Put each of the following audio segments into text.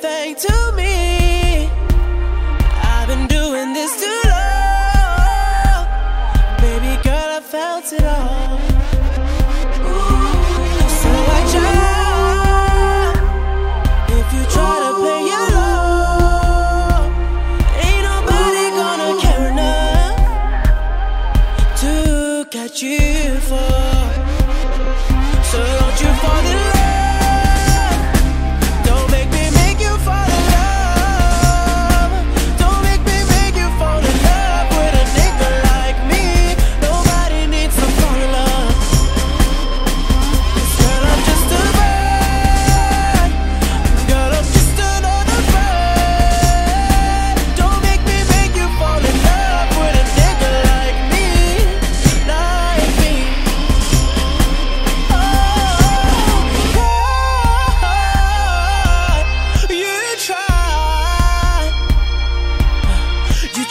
thing to me. I've been doing this too long. Baby girl, I felt it all. So I. If you try to play ain't nobody gonna care enough to catch you for.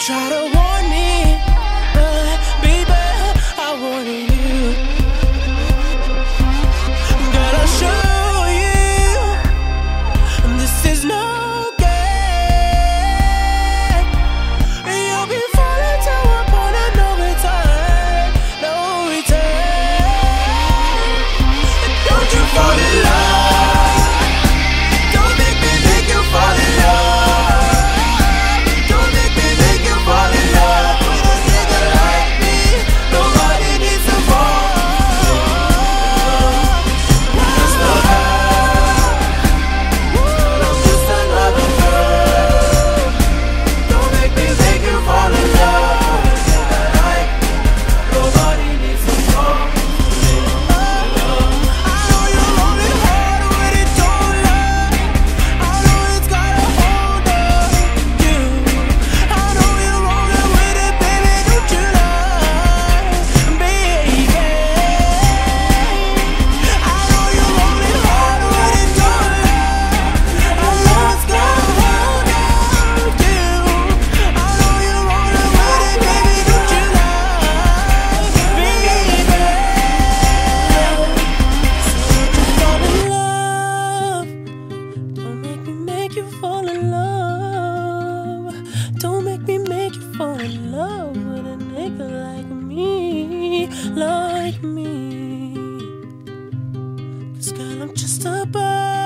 try to love with a nigga like me, like me. Cause girl, I'm just a bird.